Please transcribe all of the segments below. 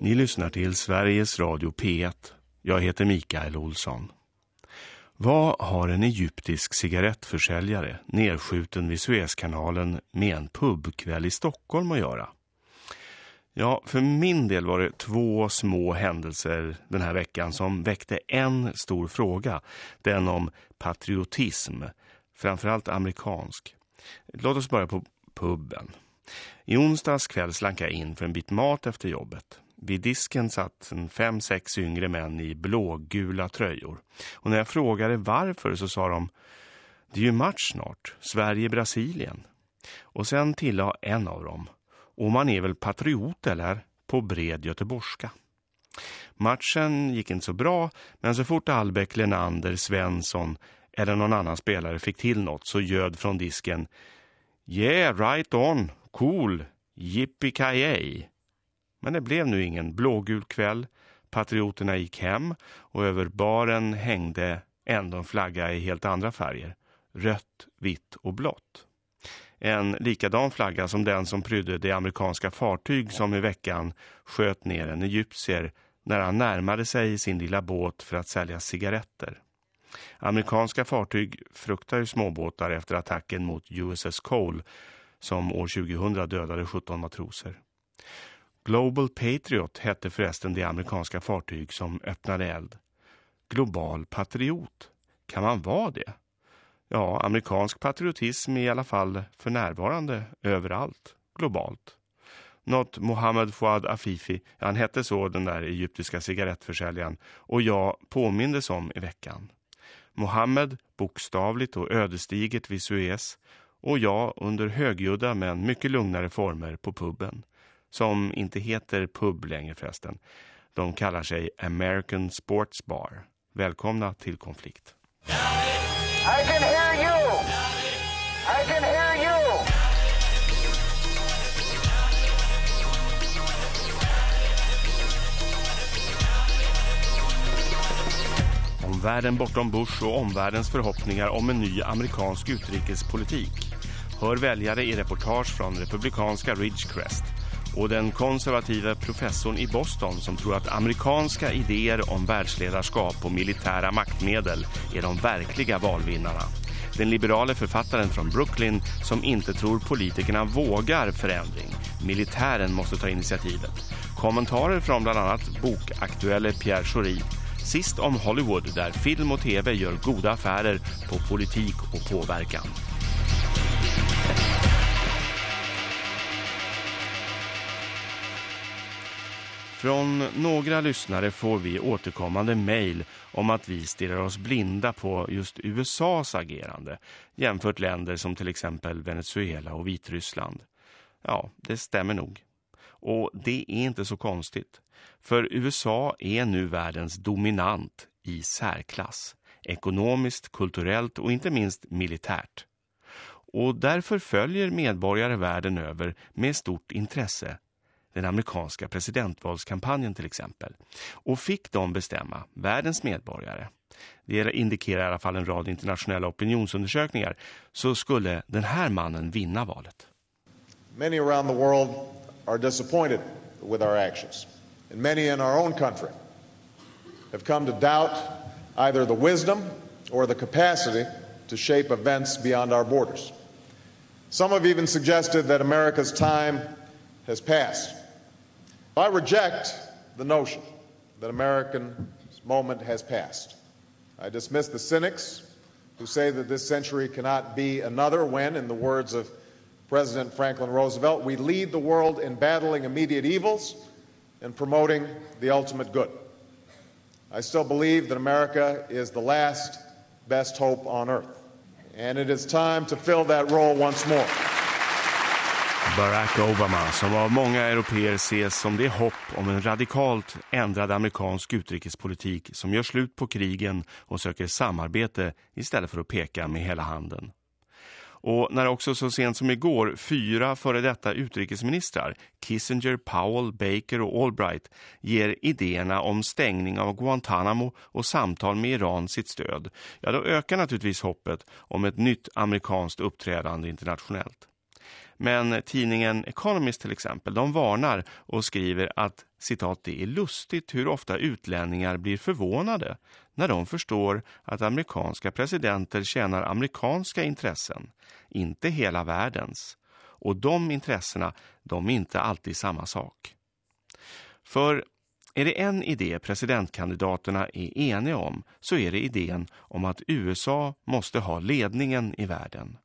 Ni lyssnar till Sveriges Radio P1. Jag heter Mikael Olsson. Vad har en egyptisk cigarettförsäljare nedskjuten vid Suezkanalen med en pubkväll i Stockholm att göra? Ja, för min del var det två små händelser den här veckan som väckte en stor fråga. Den om patriotism, framförallt amerikansk. Låt oss börja på puben. I onsdags kväll slank jag in för en bit mat efter jobbet. Vid disken satt en fem, sex yngre män i blågula tröjor. Och när jag frågade varför så sa de Det är ju match snart, Sverige-Brasilien. Och sen tillade en av dem Och man är väl patriot eller? På bred göteborgska. Matchen gick inte så bra men så fort Albeck, Lenander, Svensson eller någon annan spelare fick till något så göd från disken Yeah, right on, cool, yippee men det blev nu ingen blågul kväll. Patrioterna gick hem och över baren hängde ändå en flagga i helt andra färger. Rött, vitt och blått. En likadan flagga som den som prydde det amerikanska fartyg som i veckan sköt ner en egyptier när han närmade sig sin lilla båt för att sälja cigaretter. Amerikanska fartyg fruktar ju småbåtar efter attacken mot USS Cole som år 2000 dödade 17 matroser. Global Patriot hette förresten det amerikanska fartyg som öppnade eld. Global patriot. Kan man vara det? Ja, amerikansk patriotism är i alla fall för närvarande överallt, globalt. Något Mohammed Fouad Afifi, han hette så den där egyptiska cigarettförsäljaren, och jag påmindes om i veckan. Mohammed bokstavligt och ödesdigert vid Suez och jag under högljudda men mycket lugnare former på puben som inte heter pub längre förresten. De kallar sig American Sports Bar. Välkomna till konflikt. I can hear you! I can hear you! Om världen bortom Bush och omvärldens förhoppningar om en ny amerikansk utrikespolitik hör väljare i reportage från republikanska Ridgecrest och den konservativa professorn i Boston som tror att amerikanska idéer om världsledarskap och militära maktmedel är de verkliga valvinnarna. Den liberale författaren från Brooklyn som inte tror politikerna vågar förändring. Militären måste ta initiativet. Kommentarer från bland annat bokaktuelle Pierre Schori. Sist om Hollywood där film och tv gör goda affärer på politik och påverkan. Från några lyssnare får vi återkommande mejl om att vi stirrar oss blinda på just USAs agerande jämfört länder som till exempel Venezuela och Vitryssland. Ja, det stämmer nog. Och det är inte så konstigt. För USA är nu världens dominant i särklass. Ekonomiskt, kulturellt och inte minst militärt. Och därför följer medborgare världen över med stort intresse den amerikanska presidentvalskampanjen till exempel. Och fick de bestämma, världens medborgare, det indikerar i alla fall en rad internationella opinionsundersökningar, så skulle den här mannen vinna valet. Many around the world are disappointed with our actions. And many in our own country have come to doubt either the wisdom or the capacity to shape events beyond our borders. Some have even suggested that America's time has passed. I reject the notion that America's moment has passed. I dismiss the cynics who say that this century cannot be another when, in the words of President Franklin Roosevelt, we lead the world in battling immediate evils and promoting the ultimate good. I still believe that America is the last best hope on earth, and it is time to fill that role once more. Barack Obama som av många europeer ses som det hopp om en radikalt ändrad amerikansk utrikespolitik som gör slut på krigen och söker samarbete istället för att peka med hela handen. Och när också så sent som igår fyra före detta utrikesministrar, Kissinger, Powell, Baker och Albright, ger idéerna om stängning av Guantanamo och samtal med Iran sitt stöd, ja då ökar naturligtvis hoppet om ett nytt amerikanskt uppträdande internationellt. Men tidningen Economist till exempel, de varnar och skriver att citat, det är lustigt hur ofta utlänningar blir förvånade när de förstår att amerikanska presidenter tjänar amerikanska intressen, inte hela världens. Och de intressena, de är inte alltid samma sak. För är det en idé presidentkandidaterna är eniga om så är det idén om att USA måste ha ledningen i världen.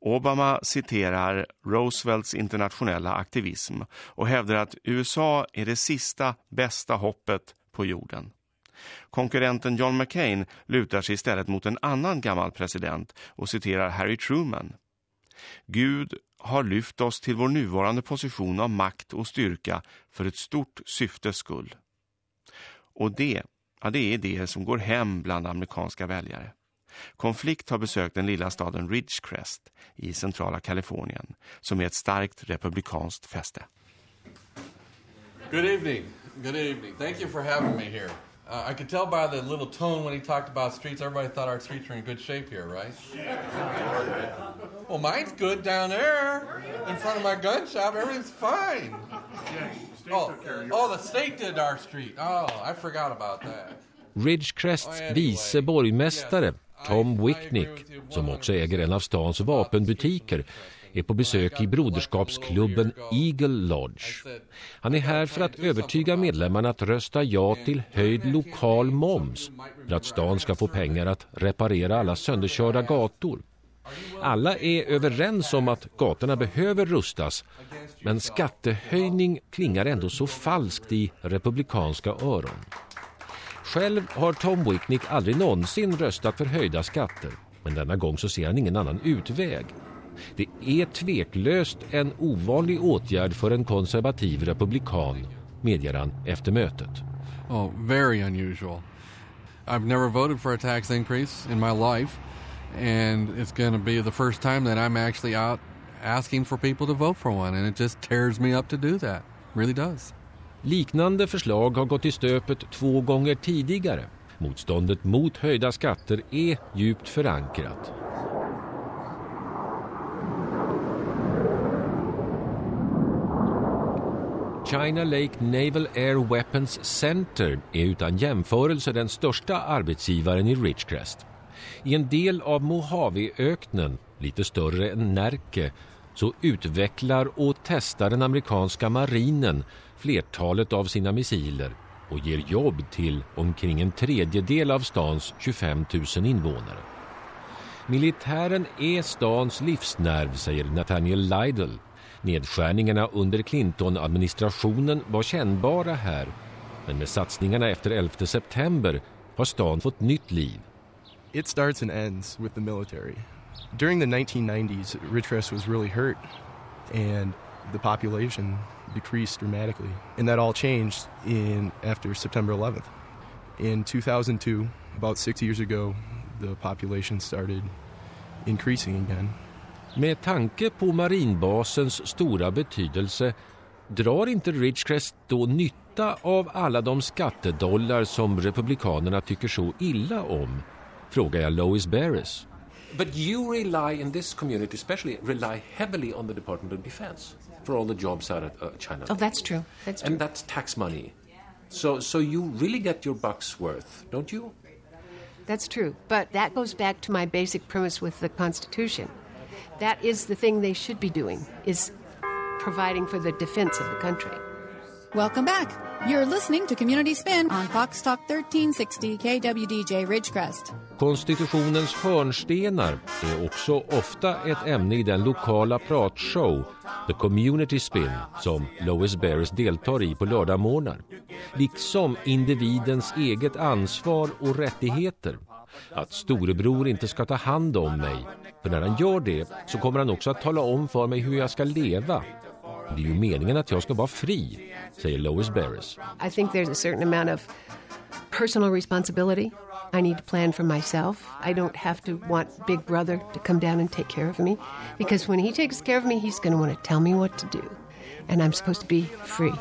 Obama citerar Roosevelts internationella aktivism och hävdar att USA är det sista bästa hoppet på jorden. Konkurrenten John McCain lutar sig istället mot en annan gammal president och citerar Harry Truman. Gud har lyft oss till vår nuvarande position av makt och styrka för ett stort syftes skull. Och det, ja, det är det som går hem bland amerikanska väljare. Konflikt har besökt den lilla staden Ridgecrest i centrala Kalifornien som är ett starkt republikanskt fäste. Good evening. Good evening. Thank you for having me here. Uh, I could tell by the little tone when he talked about streets, everybody thought our streets were in good shape here, right? Well, mine's good down there in front of my gun shop. Everything's fine. Oh, oh, the state did our street. Oh, I forgot about that. Ridgecrests vice borgmästare Tom Wicknick, som också äger en av stans vapenbutiker, är på besök i broderskapsklubben Eagle Lodge. Han är här för att övertyga medlemmarna att rösta ja till höjd lokal moms för att stan ska få pengar att reparera alla sönderkörda gator. Alla är överens om att gatorna behöver rustas men skattehöjning klingar ändå så falskt i republikanska öron. Själv har Tom Wicknick aldrig någonsin röstat för höjda skatter men denna gång så ser han ingen annan utväg. Det är tveklöst en ovanlig åtgärd för en konservativ republikan, medger han efter mötet. Oh, very unusual. I've never voted for a tax increase in my life and it's going to be the first time that I'm actually out asking for people to vote for one and it just tears me up to do that. It really does. Liknande förslag har gått i stöpet två gånger tidigare. Motståndet mot höjda skatter är djupt förankrat. China Lake Naval Air Weapons Center är utan jämförelse den största arbetsgivaren i Ridgecrest. I en del av Mojaveöknen, lite större än Närke, så utvecklar och testar den amerikanska marinen flertalet av sina missiler och ger jobb till omkring en tredjedel av stans 25 000 invånare. Militären är stans livsnerv, säger Nathaniel Lydell. Nedskärningarna under Clinton-administrationen var kännbara här men med satsningarna efter 11 september har stan fått nytt liv. It starts and ends with the military. During the 1990s, Ridgecrest was really hurt and the population decreased dramatically. And that all changed in after September 11th. In 2002, about 6 years ago, the population started increasing again. Med tanke på marinbasens stora betydelse drar inte Ridgecrest då nytta av alla de skattedollar som republikanerna tycker så illa om? Frågar jag Lois Barris. But you rely in this community especially rely heavily on the Department of Defense for all the jobs out of uh, China. Oh, that's true. That's true. And that's tax money. So so you really get your buck's worth, don't you? That's true. But that goes back to my basic premise with the Constitution. That is the thing they should be doing, is providing for the defense of the country. Welcome back. You're listening to Community Spin on Fox Talk 1360 KWDJ Ridgecrest. Konstitutionens hörnstenar är också ofta ett ämne i den lokala pratshow The Community Spin som Lois Barris deltar i på lördagmorgnar. Liksom individens eget ansvar och rättigheter. Att storebror inte ska ta hand om mig. För när han gör det så kommer han också att tala om för mig hur jag ska leva. Det är ju meningen att jag ska vara fri, säger Lois Barris. I think there's a certain amount of personal responsibility. I need to plan for myself. I don't have to want Big Brother to come down and take care of me because when he takes care of me, he's going to want to tell me what to do. And I'm supposed to be free.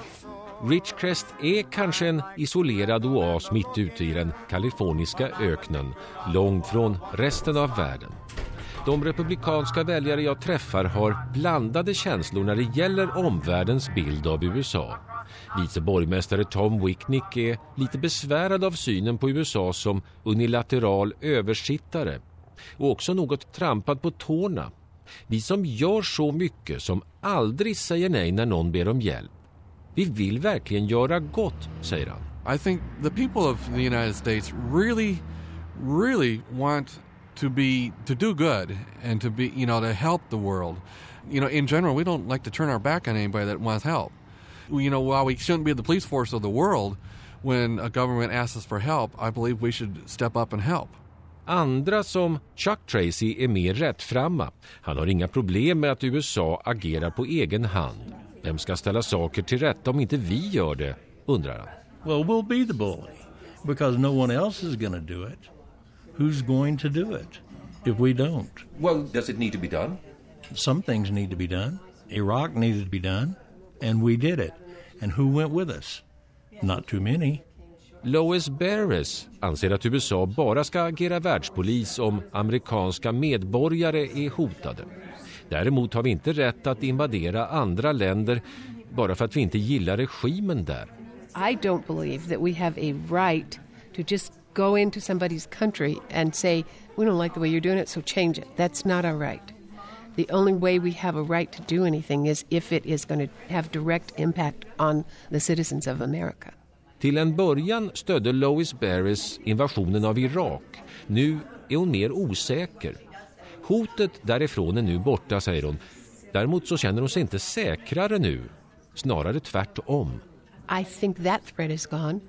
Ridgecrest är kanske en isolerad oas mitt ute i den kaliforniska öknen, långt från resten av världen. De republikanska väljare jag träffar har blandade känslor när det gäller omvärldens bild av USA. Vice borgmästare Tom Wicknick är lite besvärad av synen på USA som unilateral översittare och också något trampad på tårna. Vi som gör så mycket som aldrig säger nej när någon ber om hjälp. Vi vill verkligen göra gott, säger han. I think the people of the United States really, really want to be to do good and to be you know to help the world. You know, in general, we don't like to turn our back on anybody that wants help. You know, while we shouldn't be the police force of the world, when a government asks us for help, I believe we should step up and help. Andra som Chuck Tracy är mer rättframma. Han har inga problem med att USA agerar på egen hand. Vem ska ställa saker till rätta om inte vi gör det, undrar han. Well, we'll be the bully because no one else is going to do it. Who's going to do it if we don't? Well, does it need to be done? Some things need to be done. Iraq needed to be done, and we did it. And who went with us? Not too many. Lois Beres anser att USA bara ska agera världspolis om amerikanska medborgare är hotade. Däremot har vi inte rätt att invadera andra länder bara för att vi inte gillar regimen där. I don't believe that we have a right to just go into somebody's country and say, we don't like the way you're doing it, so change it. That's not our right. The only way we have a right to do anything is if it is going to have direct impact on the citizens of America. Till en början stödde Lois Beres invasionen av Irak. Nu är hon mer osäker. Hotet därifrån är nu borta, säger hon. Däremot så känner hon sig inte säkrare nu. Snarare tvärtom. I think that threat is gone,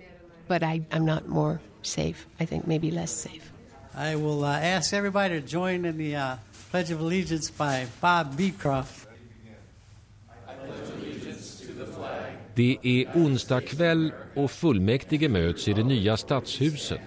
but I, I'm not more safe. I think maybe less safe. I will uh, ask everybody to join in the uh, Pledge of Allegiance by Bob Beecroft. Det är onsdag kväll och fullmäktige möts i det nya stadshuset.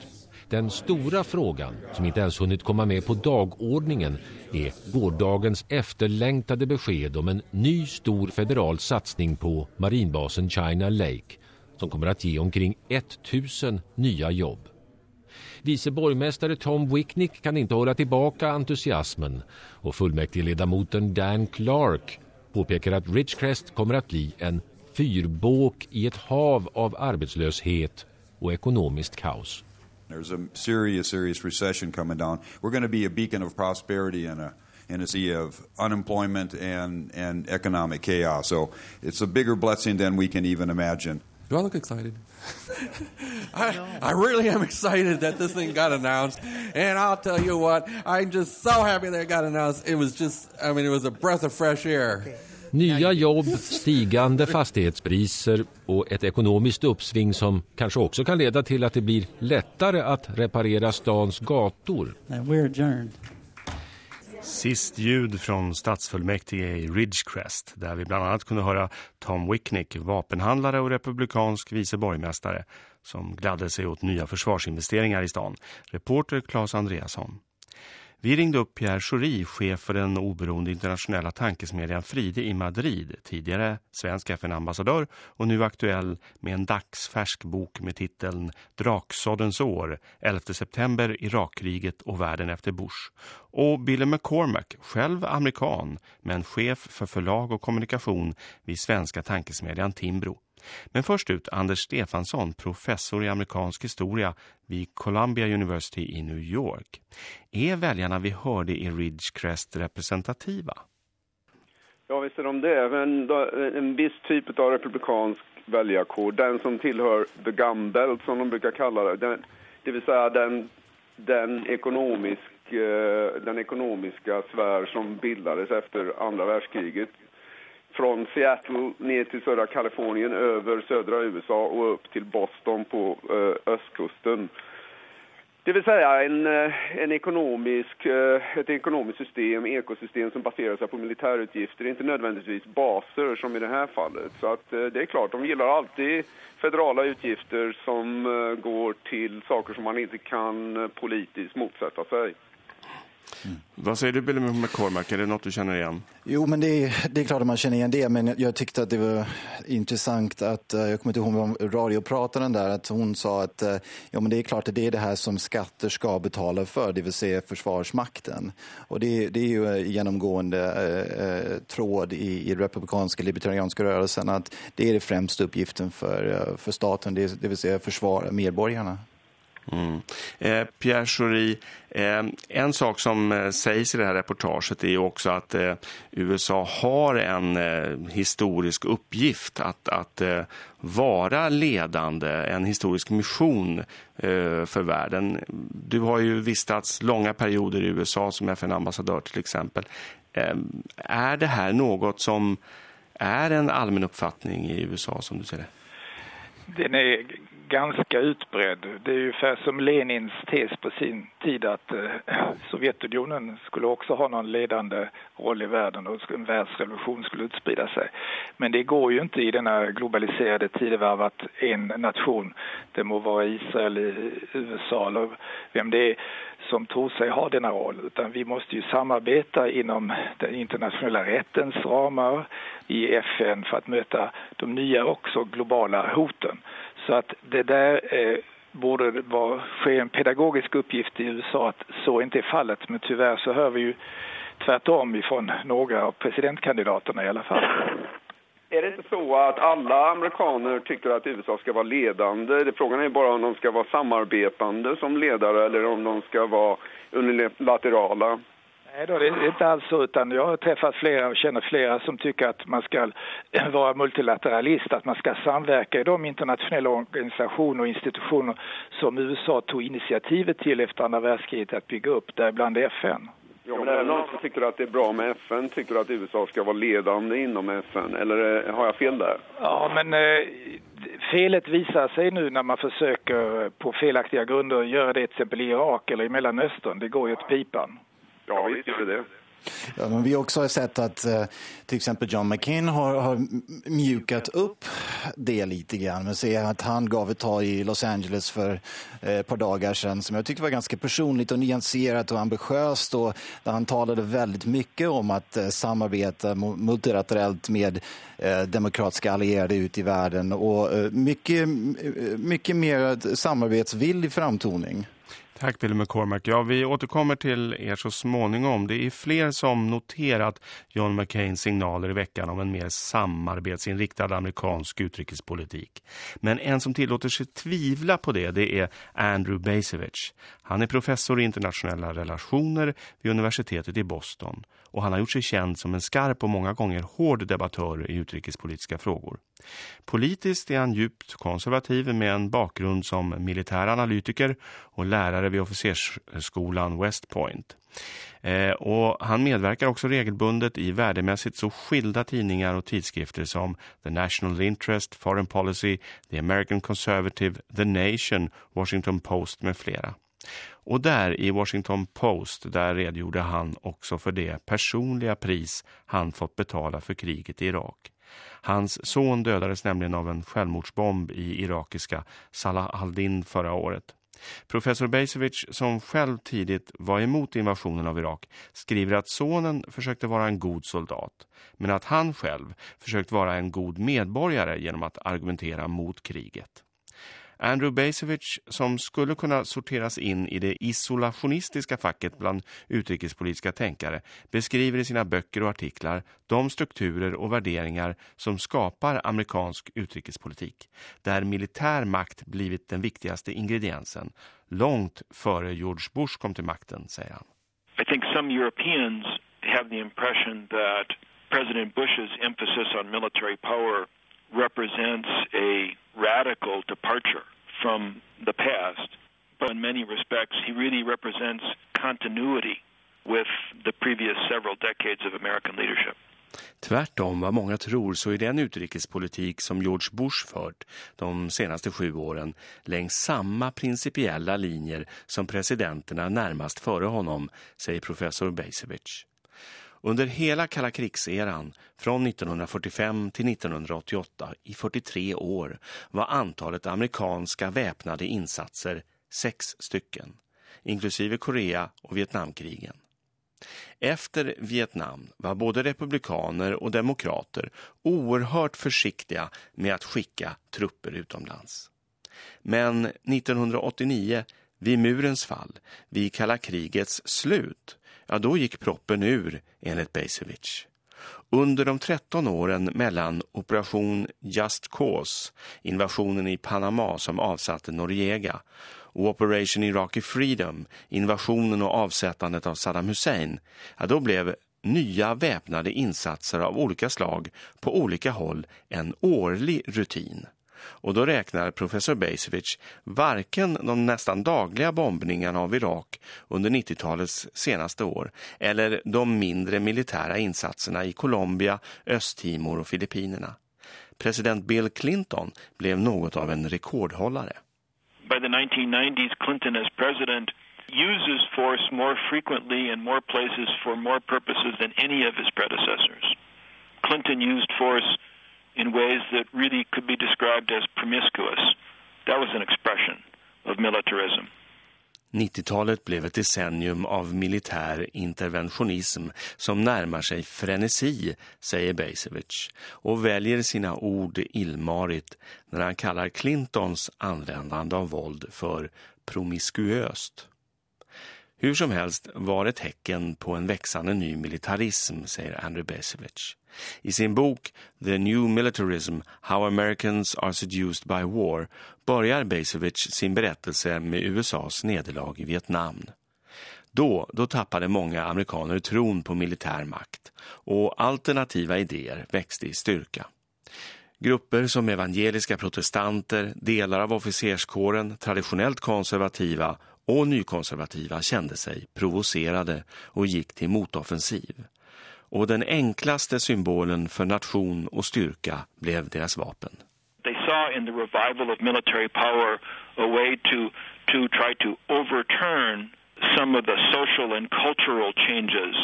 Den stora frågan, som inte ens hunnit komma med på dagordningen, är gårdagens efterlängtade besked om en ny stor federal satsning på marinbasen China Lake som kommer att ge omkring 1000 nya jobb. Vice borgmästare Tom Wicknick kan inte hålla tillbaka entusiasmen och fullmäktigeledamoten Dan Clark påpekar att Ridgecrest kommer att bli en fyrbåk i ett hav av arbetslöshet och ekonomiskt kaos. There's a serious, serious recession coming down. We're going to be a beacon of prosperity in a in a sea of unemployment and and economic chaos. So it's a bigger blessing than we can even imagine. Do I look excited? I, I really am excited that this thing got announced. And I'll tell you what, I'm just so happy that it got announced. It was just, I mean, it was a breath of fresh air. Nya jobb, stigande fastighetspriser och ett ekonomiskt uppsving som kanske också kan leda till att det blir lättare att reparera stans gator. We're adjourned. Sist ljud från stadsfullmäktige i Ridgecrest där vi bland annat kunde höra Tom Wicknick, vapenhandlare och republikansk vice borgmästare som gladde sig åt nya försvarsinvesteringar i stan. Reporter Claes Andreasson. Vi ringde upp Pierre Schori, chef för den oberoende internationella tankesmedjan Fride i Madrid, tidigare svensk FN-ambassadör och nu aktuell med en dagsfärsk bok med titeln Draksåddens år, 11 september, Irakkriget och världen efter Bush. Och Billy McCormack, själv amerikan, men chef för förlag och kommunikation vid svenska tankesmedjan Timbro. Men först ut Anders Stefansson, professor i amerikansk historia vid Columbia University i New York. Är väljarna vi hörde i Ridgecrest representativa? Ja, visst är de det. Men en viss typ av republikansk väljarkår, den som tillhör the gun belt som de brukar kalla det, den, det vill säga den, den, ekonomisk, eh, den ekonomiska sfär som bildades efter andra världskriget från Seattle ner till södra Kalifornien, över södra USA och upp till Boston på eh, östkusten. Det vill säga en, eh, en ekonomisk, eh, ett ekonomiskt system, ekosystem som baserar sig på militärutgifter, inte nödvändigtvis baser som i det här fallet. Så att eh, det är klart, de gillar alltid federala utgifter som går till saker som man inte kan politiskt motsätta sig. Mm. Vad säger du Billy McCormack? Är det något du känner igen? Jo, men det är, det är klart att man känner igen det. Men jag tyckte att det var intressant att, eh, jag kommer inte ihåg om radioprataren där, att hon sa att eh, ja, men det är klart att det är det här som skatter ska betala för, det vill säga försvarsmakten. Och det, det är ju genomgående eh, eh, tråd i, i republikanska libertarianska rörelsen att det är det främsta uppgiften för, för staten, det, det vill säga försvara medborgarna. Mm. Eh, Pierre Schori, eh, en sak som eh, sägs i det här reportaget är också att eh, USA har en eh, historisk uppgift att, att eh, vara ledande, en historisk mission eh, för världen. Du har ju vistats långa perioder i USA som FN-ambassadör till exempel. Eh, är det här något som är en allmän uppfattning i USA som du ser det? Den är ganska utbredd. Det är ungefär som Lenins tes på sin tid att eh, Sovjetunionen skulle också ha någon ledande roll i världen och en världsrevolution skulle utsprida sig. Men det går ju inte i denna globaliserade tidevarv att en nation, det må vara Israel, USA eller vem det är, som tror sig ha denna roll, utan vi måste ju samarbeta inom den internationella rättens ramar i FN för att möta de nya också globala hoten. Så att det där eh, borde vara, ske en pedagogisk uppgift i USA att så inte är fallet. Men tyvärr så hör vi ju tvärtom ifrån några av presidentkandidaterna i alla fall. Är det inte så att alla amerikaner tycker att USA ska vara ledande? Frågan är bara om de ska vara samarbetande som ledare eller om de ska vara unilaterala. Nej då, det är inte alls så, utan jag har träffat flera och känner flera som tycker att man ska vara multilateralist, att man ska samverka i de internationella organisationer och institutioner som USA tog initiativet till efter andra världskriget att bygga upp, däribland FN. Ja, men även någon som tycker att det är bra med FN tycker att USA ska vara ledande inom FN, eller har jag fel där? Ja, men eh, felet visar sig nu när man försöker på felaktiga grunder göra det till exempel i Irak eller i Mellanöstern. Det går ju åt pipan. Ja, visst gör det. Ja, men vi också har sett att eh, till exempel John McCain har, har mjukat upp det lite grann. Men se att han gav ett tag i Los Angeles för eh, ett par dagar sedan som jag tyckte var ganska personligt och nyanserat och ambitiöst och där han talade väldigt mycket om att eh, samarbeta multilaterellt med eh, demokratiska allierade ute i världen och eh, mycket, mycket mer samarbetsvillig framtoning. Tack Billy McCormack. Ja, vi återkommer till er så småningom. Det är fler som noterat John McCains signaler i veckan om en mer samarbetsinriktad amerikansk utrikespolitik. Men en som tillåter sig tvivla på det, det är Andrew Basevich. Han är professor i internationella relationer vid universitetet i Boston och han har gjort sig känd som en skarp och många gånger hård debattör i utrikespolitiska frågor. Politiskt är han djupt konservativ med en bakgrund som militär analytiker och lärare vid officersskolan West Point. Eh, och han medverkar också regelbundet i värdemässigt så skilda tidningar och tidskrifter som The National Interest, Foreign Policy, The American Conservative, The Nation, Washington Post med flera. Och där i Washington Post där redogjorde han också för det personliga pris han fått betala för kriget i Irak. Hans son dödades nämligen av en självmordsbomb i irakiska Salah al-Din förra året. Professor Bejsevic, som själv tidigt var emot invasionen av Irak, skriver att sonen försökte vara en god soldat, men att han själv försökt vara en god medborgare genom att argumentera mot kriget. Andrew Basevich, som skulle kunna sorteras in i det isolationistiska facket bland utrikespolitiska tänkare, beskriver i sina böcker och artiklar de strukturer och värderingar som skapar amerikansk utrikespolitik, där militär makt blivit den viktigaste ingrediensen, långt före George Bush kom till makten, säger han. I think some Europeans have the impression that President Bush's emphasis on military power represents a radical departure from the past, but in many respects, he really represents continuity with the previous several decades of American leadership. Tvärtom vad många tror så är den utrikespolitik som George Bush fört de senaste sju åren längs samma principiella linjer som presidenterna närmast före honom, säger professor Bejsevich. Under hela kalla krigseran, från 1945 till 1988, i 43 år, var antalet amerikanska väpnade insatser sex stycken, inklusive Korea och Vietnamkrigen. Efter Vietnam var både republikaner och demokrater oerhört försiktiga med att skicka trupper utomlands. Men 1989, vid murens fall, vid kalla krigets slut, ja då gick proppen ur enligt Basevich. Under de 13 åren mellan Operation Just Cause, invasionen i Panama som avsatte Noriega, och Operation Iraqi Freedom, invasionen och avsättandet av Saddam Hussein, ja, då blev nya väpnade insatser av olika slag på olika håll en årlig rutin. Och då räknar professor Basevich varken de nästan dagliga bombningarna av Irak under 90-talets senaste år eller de mindre militära insatserna i Colombia, Östtimor och Filippinerna. President Bill Clinton blev något av en rekordhållare. By the 1990s, Clinton as president uses force more frequently in more places for more purposes than any of his predecessors. Clinton used force in ways that really could be described as promiscuous. That was an expression of militarism. 90-talet blev ett decennium av militär interventionism som närmar sig frenesi, säger Bejsevich, och väljer sina ord illmarigt när han kallar Clintons användande av våld för promiskuöst. Hur som helst var det tecken på en växande ny militarism, säger Andrew Besevich. I sin bok The New Militarism, How Americans Are Seduced by War börjar Besevich sin berättelse med USAs nederlag i Vietnam. Då, då tappade många amerikaner tron på militär makt och alternativa idéer växte i styrka. Grupper som evangeliska protestanter, delar av officerskåren, traditionellt konservativa och nykonservativa kände sig provocerade och gick till motoffensiv. Och den enklaste symbolen för nation och styrka blev deras vapen. They saw in the revival of military power a way to to try to overturn some of the social and cultural changes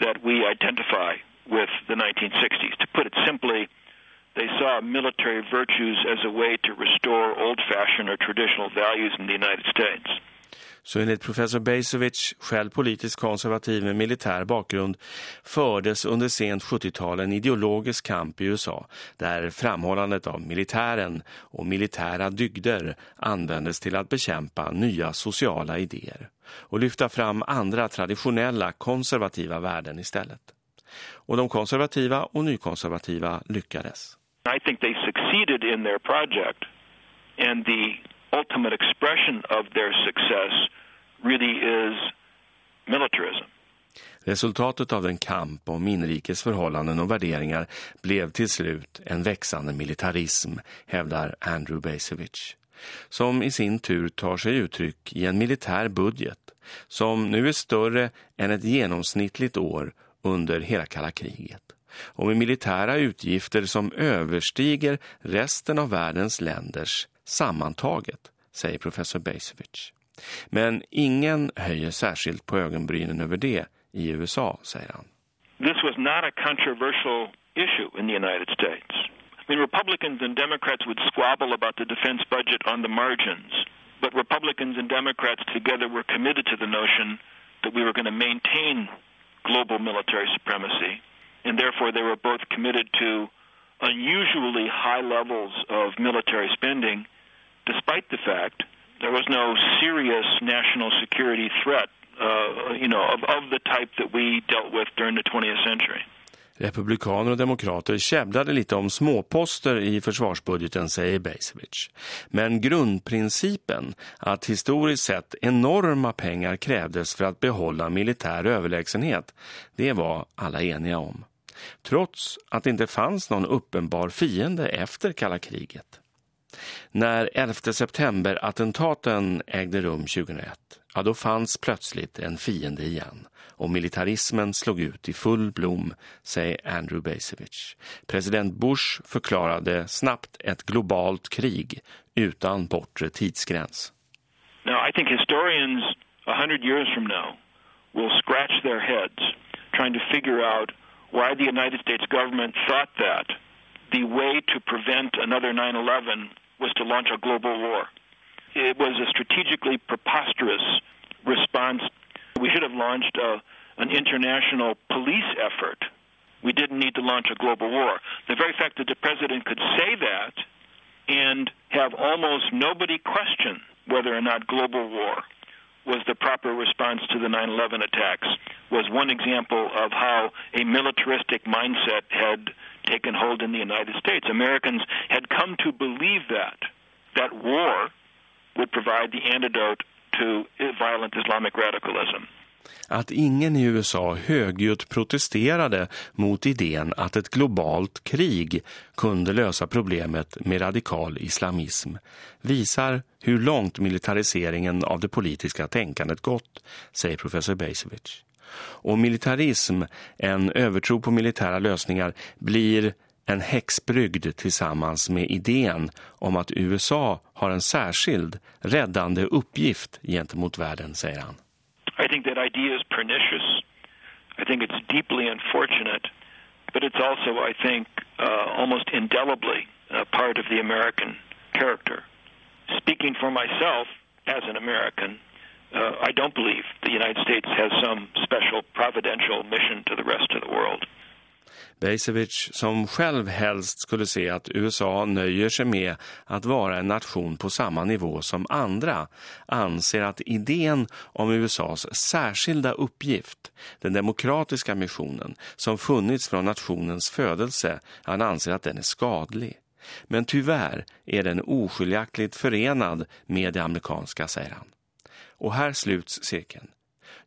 that we identify with the 1960s. To put it simply, they saw military virtues as a way to restore old-fashioned or traditional values in the United States. Så enligt professor Bejsovic, själv politiskt konservativ med militär bakgrund, fördes under sent 70-tal en ideologisk kamp i USA där framhållandet av militären och militära dygder användes till att bekämpa nya sociala idéer och lyfta fram andra traditionella konservativa värden istället. Och de konservativa och nykonservativa lyckades. I think they succeeded in their project and the ultimate expression of their success really is militarism. Resultatet av den kamp om inrikes förhållanden och värderingar blev till slut en växande militarism, hävdar Andrew Basevich, som i sin tur tar sig uttryck i en militär budget som nu är större än ett genomsnittligt år under hela kalla kriget och med militära utgifter som överstiger resten av världens länders sammantaget, säger professor Basevich. Men ingen höjer särskilt på ögonbrynen över det i USA, säger han. This was not a controversial issue in the United States. I mean, Republicans and Democrats would squabble about the defense budget on the margins, but Republicans and Democrats together were committed to the notion that we were going to maintain global military supremacy, and therefore they were both committed to unusually high levels of military spending despite the fact there was no serious national security threat, uh, you know, of, of the type that we dealt with during the 20th century. Republikaner och demokrater käbblade lite om småposter i försvarsbudgeten, säger Bejsevich. Men grundprincipen att historiskt sett enorma pengar krävdes för att behålla militär överlägsenhet, det var alla eniga om. Trots att det inte fanns någon uppenbar fiende efter kalla kriget. När 11 september-attentaten ägde rum 2001, ja då fanns plötsligt en fiende igen och militarismen slog ut i full blom, säger Andrew Basevich. President Bush förklarade snabbt ett globalt krig utan bortre tidsgräns. Now I think historians a hundred years from now will scratch their heads trying to figure out why the United States government thought that the way to prevent another 9/11 was to launch a global war. It was a strategically preposterous response. We should have launched a, an international police effort. We didn't need to launch a global war. The very fact that the president could say that and have almost nobody question whether or not global war was the proper response to the 9 11 attacks was one example of how a militaristic mindset had taken hold in the United States. Americans had come to believe that, that war would provide the antidote to violent Islamic radicalism. Att ingen i USA högljutt protesterade mot idén att ett globalt krig kunde lösa problemet med radikal islamism visar hur långt militariseringen av det politiska tänkandet gått, säger professor Bejsevich. Och militarism, en övertro på militära lösningar, blir en häxbrygd tillsammans med idén om att USA har en särskild räddande uppgift gentemot världen, säger han. I think that idea is pernicious. I think it's deeply unfortunate, but it's also, I think, uh, almost indelibly a part of the American character. Speaking for myself as an American, uh, I don't believe the United States has some special providential mission to the rest of the world. Bejsevich som själv helst skulle se att USA nöjer sig med att vara en nation på samma nivå som andra anser att idén om USAs särskilda uppgift, den demokratiska missionen som funnits från nationens födelse, han anser att den är skadlig. Men tyvärr är den oskiljaktigt förenad med det amerikanska, säger han. Och här sluts cirkeln.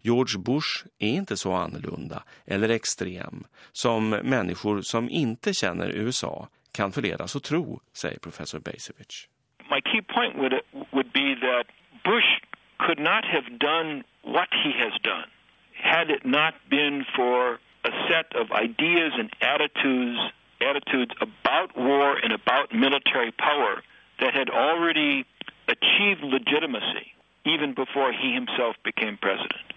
George Bush är inte så annorlunda eller extrem som människor som inte känner USA kan förledas att tro, säger professor Basevich. My key point would, would be that Bush could not have done what he has done had it not been for a set of ideas and attitudes attitudes about war and about military power that had already achieved legitimacy even before he himself became president.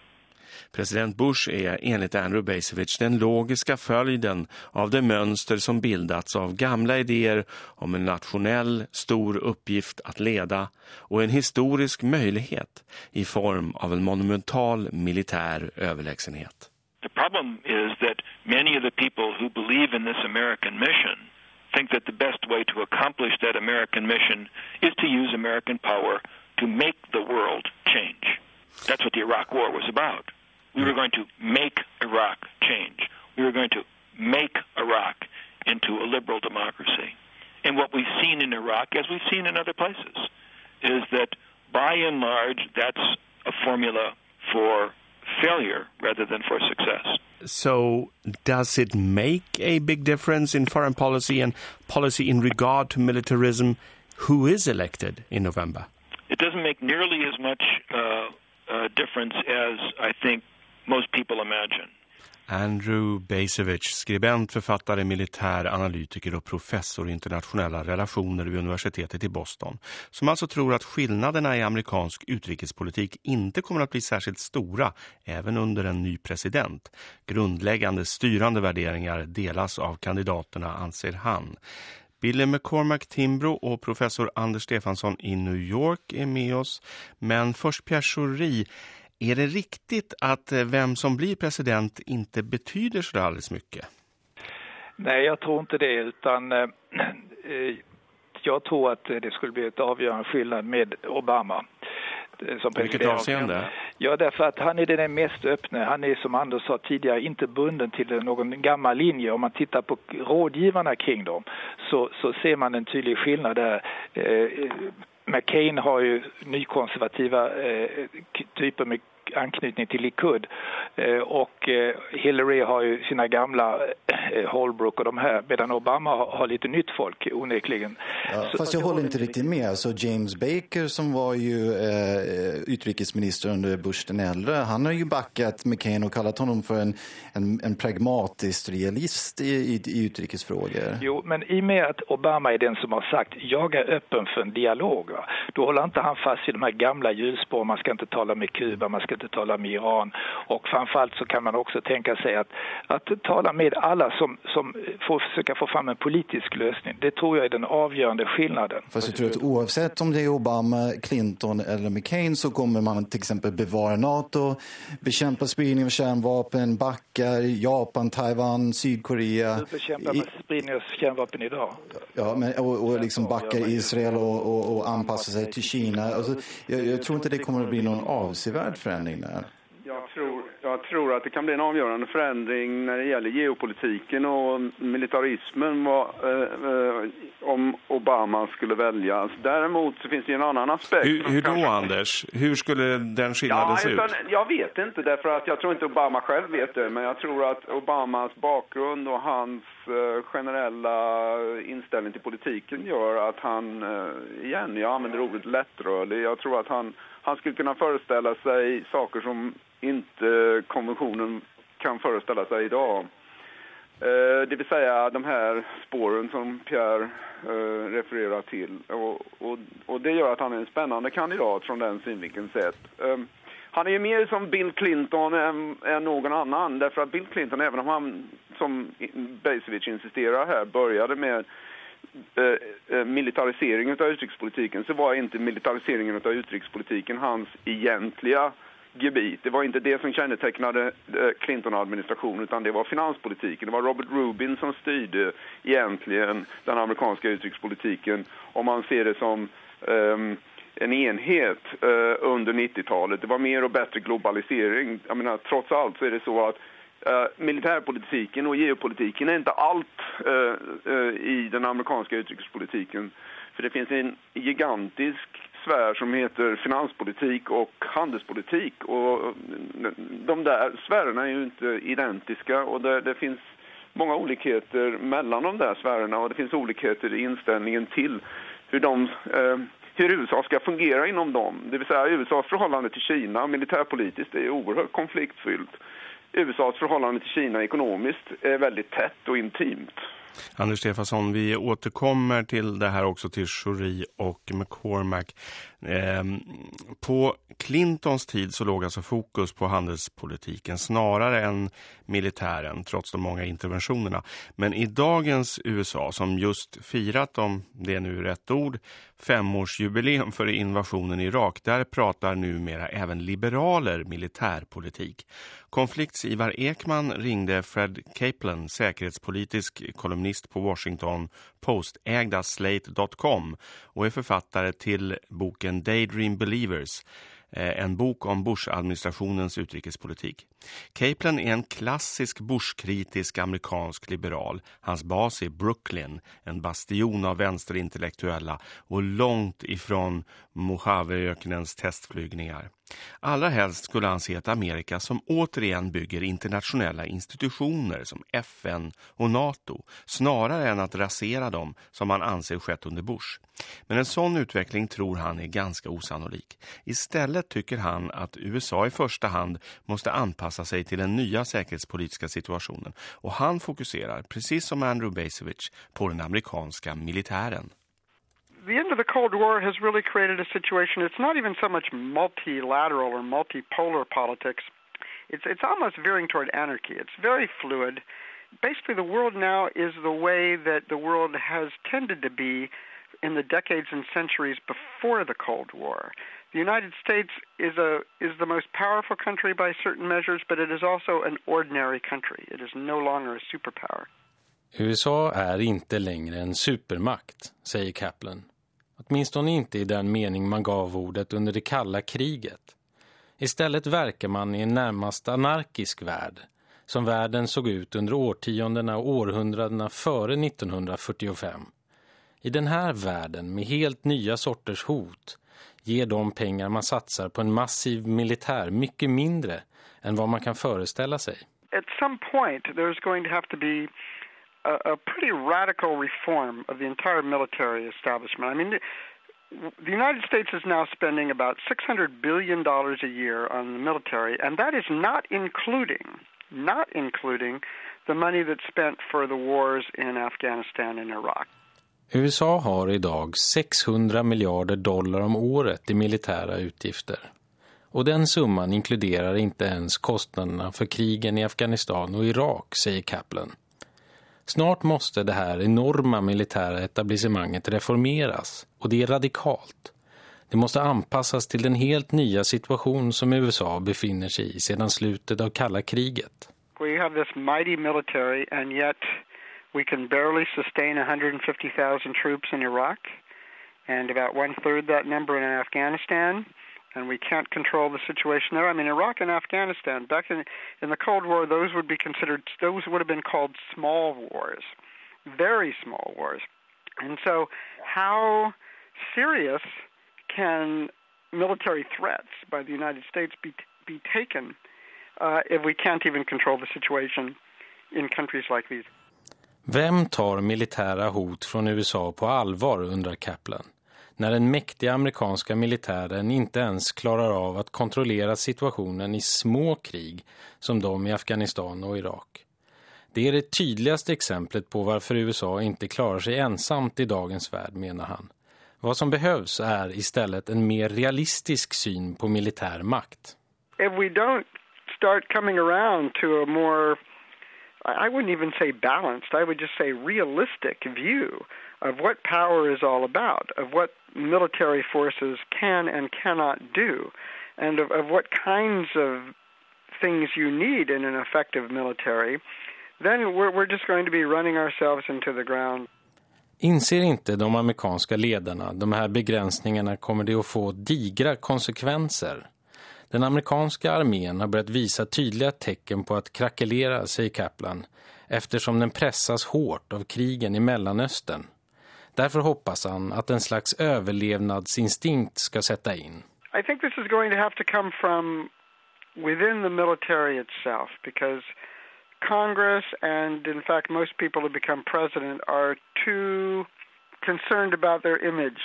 President Bush är enligt Andrew Basevich den logiska följden av det mönster som bildats av gamla idéer om en nationell stor uppgift att leda och en historisk möjlighet i form av en monumental militär överlägsenhet. The problem is that many of the people who believe in this American mission think that the best way to accomplish that American mission is to use American power to make the world change. That's what the Iraq War was about. We were going to make Iraq change. We were going to make Iraq into a liberal democracy. And what we've seen in Iraq, as we've seen in other places, is that by and large, that's a formula for failure rather than for success. So does it make a big difference in foreign policy and policy in regard to militarism? Who is elected in November? It doesn't make nearly as much uh, uh, difference as I think most people imagine. Andrew Basevich, skribent, författare, militär, analytiker och professor i internationella relationer vid universitetet i Boston, som alltså tror att skillnaderna i amerikansk utrikespolitik inte kommer att bli särskilt stora även under en ny president. Grundläggande styrande värderingar delas av kandidaterna, anser han. Billy McCormack Timbro och professor Anders Stefansson i New York är med oss. Men först Pierre Schori, är det riktigt att eh, vem som blir president inte betyder så alldeles mycket? Nej, jag tror inte det utan eh, eh jag tror att det skulle bli ett avgörande skillnad med Obama. Eh, som Vilket avseende? Ja, därför att han är den mest öppna. Han är som Anders sa tidigare inte bunden till någon gammal linje. Om man tittar på rådgivarna kring dem så, så ser man en tydlig skillnad där. Eh, McCain har ju nykonservativa eh, typer med anknytning till Likud. Eh, och eh, Hillary har ju sina gamla eh, Holbrook och de här, medan Obama har, lite nytt folk onekligen. Ja, så, fast jag håller inte riktigt med. Alltså James Baker som var ju eh, utrikesminister under Bush den äldre, han har ju backat McCain och kallat honom för en, en, en pragmatisk realist i, i, i utrikesfrågor. Jo, men i och med att Obama är den som har sagt jag är öppen för en dialog, va? då håller inte han fast i de här gamla hjulspår, man ska inte tala med Kuba, man ska inte tala med Iran och framförallt så kan man också tänka sig att, att tala med alla som, som får försöka få fram en politisk lösning. Det tror jag är den avgörande skillnaden. Fast jag tror att oavsett om det är Obama, Clinton eller McCain så kommer man till exempel bevara NATO, bekämpa spridning av kärnvapen, backar Japan, Taiwan, Sydkorea. Hur bekämpar man spridning av kärnvapen idag? Ja, men, och, och liksom backar Israel och, och, och anpassa sig till Kina. Alltså, jag, jag tror inte det kommer att bli någon avsevärd förändring där. Jag tror, jag tror att det kan bli en avgörande förändring när det gäller geopolitiken och militarismen vad, eh, eh, om Obama skulle väljas. Däremot så finns det en annan aspekt. Hur, hur då, Anders? Hur skulle den skillnaden ja, se ut? Jag vet inte, därför att jag tror inte Obama själv vet det. Men jag tror att Obamas bakgrund och hans Eh, generella inställning till politiken gör att han, eh, igen, jag använder ordet lättrörlig. Jag tror att han, han skulle kunna föreställa sig saker som inte konventionen kan föreställa sig idag. Eh, det vill säga de här spåren som Pierre eh, refererar till. Och, och, och, det gör att han är en spännande kandidat från den synvinkeln sett. Ehm, han är ju mer som Bill Clinton än, än, någon annan. Därför att Bill Clinton, även om han, som Basevic insisterar här, började med eh, eh av utrikespolitiken så var inte militariseringen av utrikespolitiken hans egentliga gebit. Det var inte det som kännetecknade eh, Clinton-administrationen utan det var finanspolitiken. Det var Robert Rubin som styrde egentligen den amerikanska utrikespolitiken om man ser det som um, en enhet eh, under 90-talet. Det var mer och bättre globalisering. Jag menar, trots allt så är det så att eh, militärpolitiken och geopolitiken är inte allt eh, eh i den amerikanska utrikespolitiken. För det finns en gigantisk sfär som heter finanspolitik och handelspolitik. Och eh, de där sfärerna är ju inte identiska och det, det finns många olikheter mellan de där sfärerna och det finns olikheter i inställningen till hur, de, eh, hur USA ska fungera inom dem. Det vill säga USAs förhållande till Kina militärpolitiskt är oerhört konfliktfyllt. USAs förhållande till Kina ekonomiskt är väldigt tätt och intimt. Anders Stefansson, vi återkommer till det här också till Shuri och McCormack. Ehm, på Clintons tid så låg alltså fokus på handelspolitiken snarare än militären trots de många interventionerna. Men i dagens USA som just firat, om det är nu rätt ord, femårsjubileum för invasionen i Irak, där pratar numera även liberaler militärpolitik. Konflikts Ivar Ekman ringde Fred Kaplan, säkerhetspolitisk kolumnist på Washington Post, ägda Slate.com och är författare till boken Daydream Believers- eh, en bok om Bush-administrationens utrikespolitik. Caplan är en klassisk Bush-kritisk amerikansk liberal. Hans bas är Brooklyn, en bastion av vänsterintellektuella och långt ifrån Mojaveöknens testflygningar. Allra helst skulle han se ett Amerika som återigen bygger internationella institutioner som FN och NATO, snarare än att rasera dem som han anser skett under Bush. Men en sån utveckling tror han är ganska osannolik. Istället tycker han att USA i första hand måste anpassa anpassa sig till den nya säkerhetspolitiska situationen och han fokuserar, precis som Andrew Basevich, på den amerikanska militären. the end of the Cold War has really created a situation. It's not even so much multilateral or multipolar politics. It's it's almost veering toward anarchy. It's very fluid. Basically, the world now is the way that the world has tended to be in the decades and centuries before the Cold War. The United States is a is the most powerful country by certain measures, but it is also an ordinary country. It is no longer a superpower. USA är inte längre en supermakt, säger Kaplan. Åtminstone inte i den mening man gav ordet under det kalla kriget. Istället verkar man i en närmast anarkisk värld, som världen såg ut under årtiondena och århundradena före 1945. I den här världen med helt nya sorters hot ger de pengar man satsar på en massiv militär mycket mindre än vad man kan föreställa sig. At some point there's going to have to be a, a pretty radical reform of the entire military establishment. I mean, the United States is now spending about $600 billion dollars a year on the military, and that is not including, not including the money that's spent for the wars in Afghanistan and Iraq. USA har idag 600 miljarder dollar om året i militära utgifter. Och den summan inkluderar inte ens kostnaderna för krigen i Afghanistan och Irak, säger Kaplan. Snart måste det här enorma militära etablissemanget reformeras och det är radikalt. Det måste anpassas till den helt nya situation som USA befinner sig i sedan slutet av kalla kriget. We have this mighty military and yet we can barely sustain 150,000 troops in Iraq and about one third that number in Afghanistan and we can't control the situation there. I mean, Iraq and Afghanistan, back in, in the Cold War, those would be considered, those would have been called small wars, very small wars. And so how serious can military threats by the United States be, be taken uh, if we can't even control the situation in countries like these? Vem tar militära hot från USA på allvar, undrar Kaplan, när den mäktiga amerikanska militären inte ens klarar av att kontrollera situationen i små krig som de i Afghanistan och Irak. Det är det tydligaste exemplet på varför USA inte klarar sig ensamt i dagens värld, menar han. Vad som behövs är istället en mer realistisk syn på militär makt. If we don't start coming around to a more I wouldn't even say balanced, I would just say realistic view of what power is all about, of what military forces can and cannot do, and of, of what kinds of things you need in an effective military, then we're, we're just going to be running ourselves into the ground. Inser inte de amerikanska ledarna de här begränsningarna kommer det att få digra konsekvenser? Den amerikanska armén har börjat visa tydliga tecken på att krackelera, säger Kaplan, eftersom den pressas hårt av krigen i Mellanöstern. Därför hoppas han att en slags överlevnadsinstinkt ska sätta in. I think this is going to have to come from within the military itself because Congress and in fact most people who become president are too concerned about their image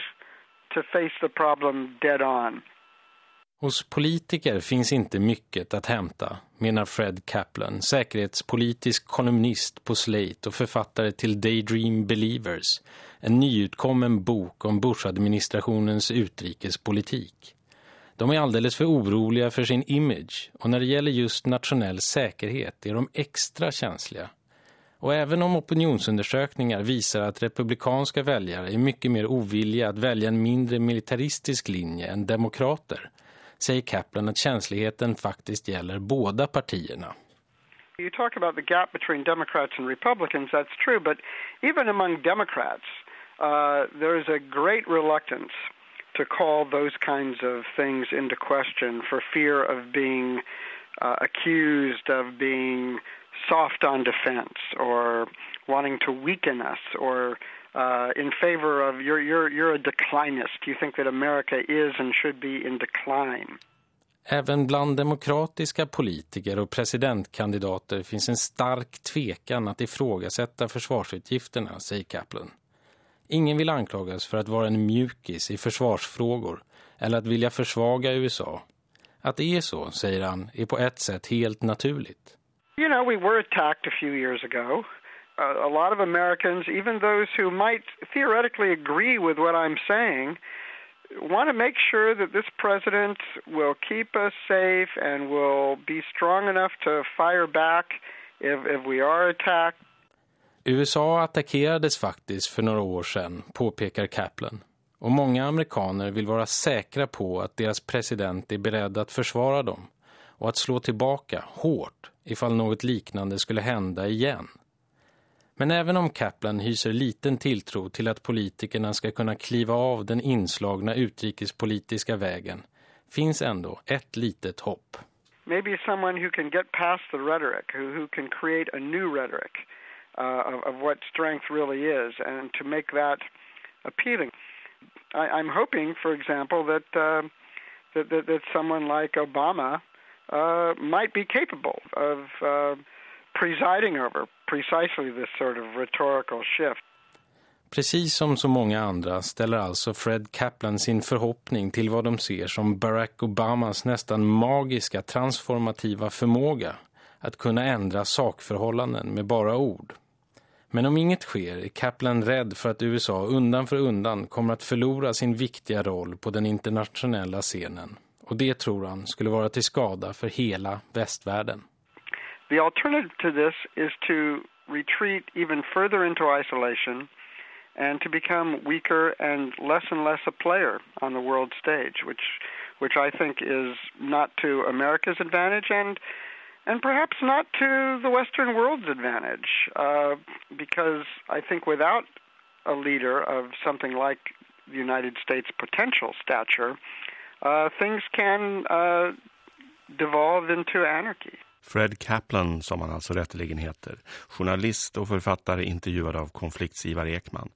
to face the problem dead on. Hos politiker finns inte mycket att hämta, menar Fred Kaplan, säkerhetspolitisk kolumnist på Slate och författare till Daydream Believers, en nyutkommen bok om Bush-administrationens utrikespolitik. De är alldeles för oroliga för sin image och när det gäller just nationell säkerhet är de extra känsliga. Och även om opinionsundersökningar visar att republikanska väljare är mycket mer ovilliga att välja en mindre militaristisk linje än demokrater säger Kaplan att känsligheten faktiskt gäller båda partierna. You talk about the gap between Democrats and Republicans, that's true, but even among Democrats, uh, there is a great reluctance to call those kinds of things into question for fear of being uh, accused of being soft on defense or wanting to weaken us or uh, in favor of you're you're you're a declinist. You think that America is and should be in decline. Även bland demokratiska politiker och presidentkandidater finns en stark tvekan att ifrågasätta försvarsutgifterna, säger Kaplan. Ingen vill anklagas för att vara en mjukis i försvarsfrågor eller att vilja försvaga USA. Att det är så, säger han, är på ett sätt helt naturligt. You know, we were attacked a few years ago. A lot of Americans, even those who might theoretically agree with what I'm saying, want to make sure that this president will keep us safe and will be strong enough to fire back if, if we are attacked. USA attackerades faktiskt för några år sedan, påpekar Kaplan. Och många amerikaner vill vara säkra på att deras president är beredd att försvara dem och att slå tillbaka hårt ifall något liknande skulle hända igen. Men även om Kaplan hyser liten tilltro till att politikerna ska kunna kliva av den inslagna utrikespolitiska vägen finns ändå ett litet hopp. Maybe someone who can get past the rhetoric, who, who can create a new rhetoric uh, of, of what strength really is and to make that appealing. I, I'm hoping, for example, that, uh, that, that, that someone like Obama uh, might be capable of uh, presiding over precisely this sort of rhetorical shift. Precis som så många andra ställer alltså Fred Kaplan sin förhoppning till vad de ser som Barack Obamas nästan magiska transformativa förmåga att kunna ändra sakförhållanden med bara ord. Men om inget sker är Kaplan rädd för att USA undan för undan kommer att förlora sin viktiga roll på den internationella scenen. Och det tror han skulle vara till skada för hela västvärlden. The alternative to this is to retreat even further into isolation and to become weaker and less and less a player on the world stage, which which I think is not to America's advantage and and perhaps not to the Western world's advantage, uh, because I think without a leader of something like the United States' potential stature, uh, things can uh, devolve into anarchy. Fred Kaplan, som han alltså rätteligen heter, journalist och författare intervjuad av konfliktsgivare Ekman.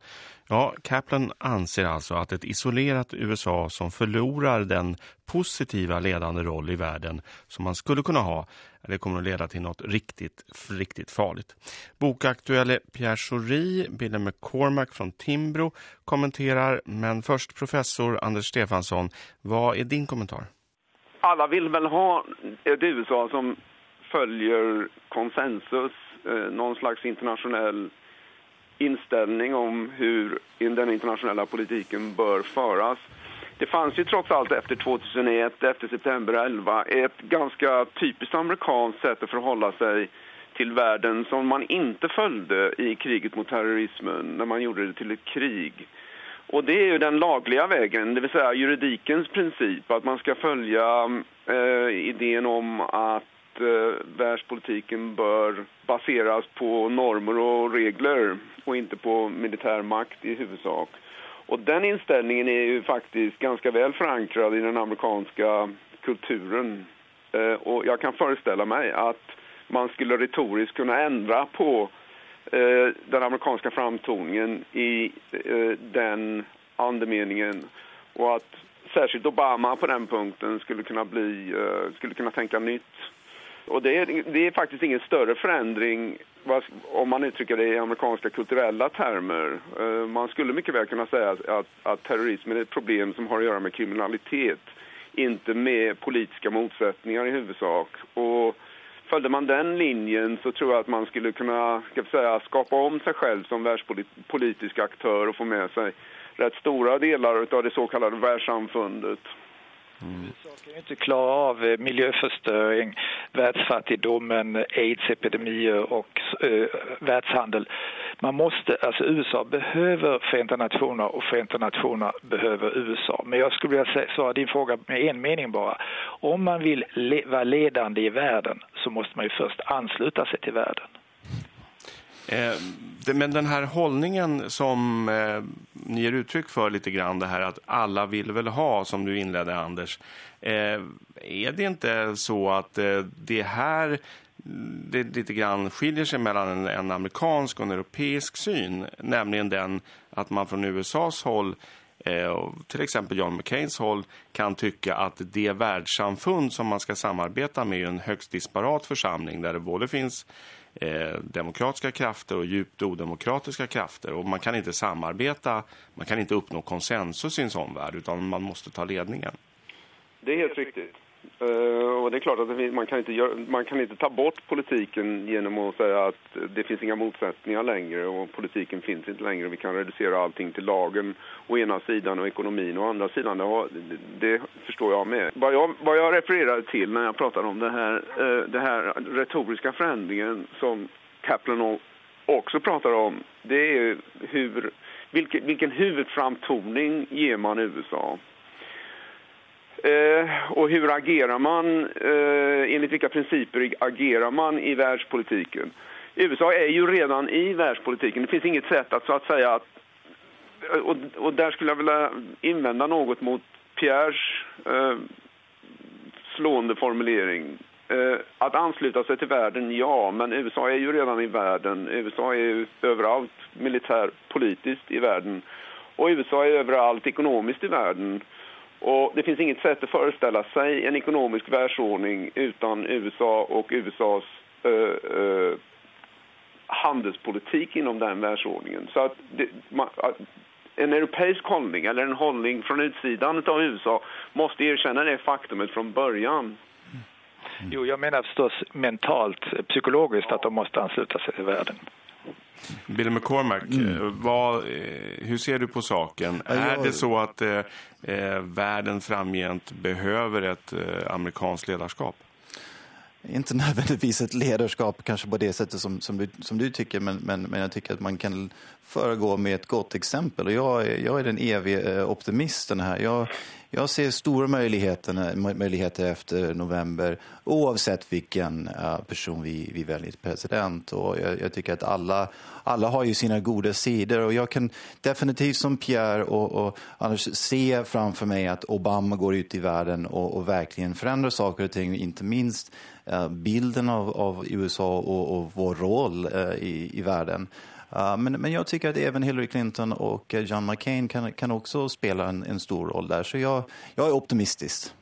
Ja, Kaplan anser alltså att ett isolerat USA som förlorar den positiva ledande roll i världen som man skulle kunna ha, det kommer att leda till något riktigt, riktigt farligt. Bokaktuelle Pierre Schori, Bill McCormack från Timbro kommenterar, men först professor Anders Stefansson, vad är din kommentar? Alla vill väl ha ett USA som följer konsensus, eh, någon slags internationell inställning om hur den internationella politiken bör föras. Det fanns ju trots allt efter 2001, efter september 11, ett ganska typiskt amerikanskt sätt att förhålla sig till världen som man inte följde i kriget mot terrorismen när man gjorde det till ett krig. Och det är ju den lagliga vägen, det vill säga juridikens princip, att man ska följa eh, idén om att eh, världspolitiken bör baseras på normer och regler och inte på militär makt i huvudsak. Och den inställningen är ju faktiskt ganska väl förankrad i den amerikanska kulturen. Eh, och jag kan föreställa mig att man skulle retoriskt kunna ändra på eh, den amerikanska framtoningen i eh, den andemeningen och att särskilt Obama på den punkten skulle kunna bli eh, skulle kunna tänka nytt och det är, det är faktiskt ingen större förändring om man uttrycker det i amerikanska kulturella termer. Eh, man skulle mycket väl kunna säga att, att terrorismen är ett problem som har att göra med kriminalitet, inte med politiska motsättningar i huvudsak. Och följde man den linjen så tror jag att man skulle kunna ska säga, skapa om sig själv som världspolitisk aktör och få med sig rätt stora delar av det så kallade världssamfundet. Mm. USA kan ju inte klara av eh, miljöförstöring, världsfattigdomen, aids-epidemier och eh, världshandel. Man måste, alltså USA behöver Förenta Nationerna och Förenta Nationerna behöver USA. Men jag skulle vilja svara din fråga med en mening bara. Om man vill le vara ledande i världen så måste man ju först ansluta sig till världen. Eh, men den här hållningen som eh, ni ger uttryck för lite grann, det här att alla vill väl ha, som du inledde Anders. Eh, är det inte så att det här mm, det lite grann skiljer sig mellan en, amerikansk och en europeisk syn, nämligen den att man från USAs håll till exempel John McCains håll kan tycka att det världssamfund som man ska samarbeta med är en högst disparat församling där det både finns eh, demokratiska krafter och djupt odemokratiska krafter. Och man kan inte samarbeta, man kan inte uppnå konsensus i en sån värld utan man måste ta ledningen. Det är helt riktigt. Eh, och det är klart att man, kan inte göra, man kan inte ta bort politiken genom att säga att det finns inga motsättningar längre och politiken finns inte längre. Vi kan reducera allting till lagen å ena sidan och ekonomin å andra sidan. Det, det, förstår jag med. Vad jag, vad jag refererade till när jag pratade om det här, eh, det här retoriska förändringen som Kaplan också pratar om, det är hur, vilken, vilken huvudframtoning ger man USA? Eh, och hur agerar man, eh, enligt vilka principer agerar man i världspolitiken? USA är ju redan i världspolitiken. Det finns inget sätt att så att säga att, och, och där skulle jag vilja invända något mot Pierres eh, slående formulering. Eh, att ansluta sig till världen, ja, men USA är ju redan i världen. USA är ju överallt militärpolitiskt i världen. Och USA är överallt ekonomiskt i världen. Och det finns inget sätt att föreställa sig en ekonomisk världsordning utan USA och USAs eh, eh, handelspolitik inom den världsordningen. Så att, det, man, att en europeisk hållning eller en hållning från utsidan av USA måste erkänna det faktumet från början. Mm. Jo, jag menar förstås mentalt, psykologiskt att de måste ansluta sig till världen. Bill McCormack, mm. Eh, vad, eh, hur ser du på saken? Ja, är det så att eh, eh, världen framgent behöver ett eh, amerikanskt ledarskap? inte nödvändigtvis ett ledarskap kanske på det sättet som, som, du, som du tycker, men, men, men jag tycker att man kan föregå med ett gott exempel. Och jag, är, jag är den evige optimisten här. Jag, jag ser stora möjligheter, möjligheter efter november oavsett vilken person vi, vi väljer till president. Och jag, jag, tycker att alla, alla har ju sina goda sidor och jag kan definitivt som Pierre och, och Anders se framför mig att Obama går ut i världen och, och verkligen förändrar saker och ting, inte minst eh, bilden av, av USA och, och vår roll eh, i, i världen. Uh, men, men jag tycker att även Hillary Clinton och eh, John McCain kan, kan också spela en, en stor roll där. Så jag, jag är optimistisk.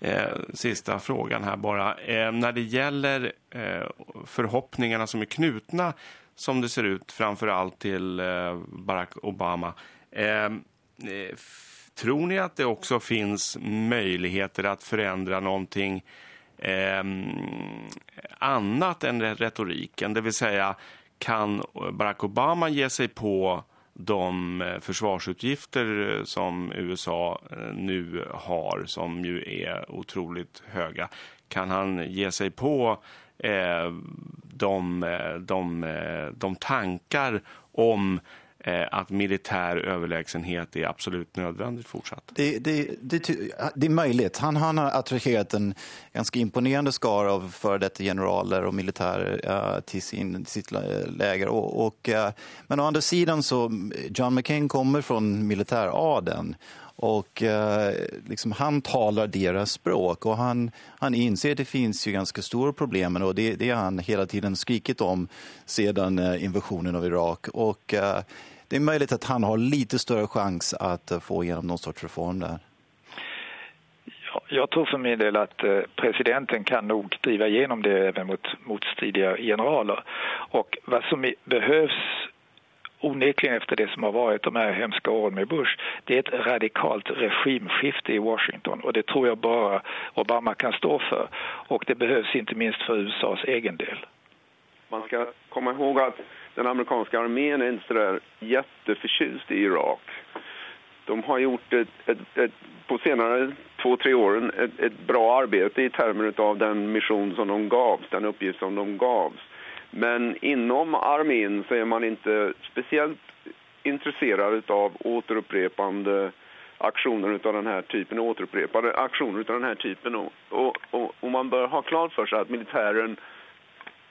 Eh, sista frågan här bara. Eh, när det gäller eh, förhoppningarna som är knutna som det ser ut framför allt till eh, Barack Obama. Eh, eh, tror ni att det också finns möjligheter att förändra någonting annat än retoriken? Det vill säga kan Barack Obama ge sig på de eh, försvarsutgifter eh, som USA eh, nu har som ju är otroligt höga. Kan han ge sig på eh, de, de, de tankar om Eh, att militär överlägsenhet är absolut nödvändigt fortsatt? Det, det, det, det är möjligt. Han, han har attraherat en ganska imponerande skara av före detta generaler och militärer eh, till, sin, sitt läger. Och, och eh, men å andra sidan så John McCain kommer från militäraden och eh, liksom, han talar deras språk och han, han inser att det finns ju ganska stora problem och det, det har han hela tiden skrikit om sedan eh, invasionen av Irak. Och eh, det är möjligt att han har lite större chans att eh, få igenom någon sorts reform där. Jag tror för min del att eh, presidenten kan nog driva igenom det även mot motstridiga generaler. Och vad som behövs onekligen efter det som har varit de här hemska åren med Bush, det är ett radikalt regimskifte i Washington och det tror jag bara Obama kan stå för. Och det behövs inte minst för USAs egen del. Man ska komma ihåg att den amerikanska armén är inte så där jätteförtjust i Irak. De har gjort ett, ett, ett, på senare två, tre åren ett, ett bra arbete i termer av den mission som de gavs, den uppgift som de gavs. Men inom armén så är man inte speciellt intresserad av återupprepande aktioner av den här typen, återupprepade aktioner av den här typen. Och, och, och, och man bör ha klart för sig att militären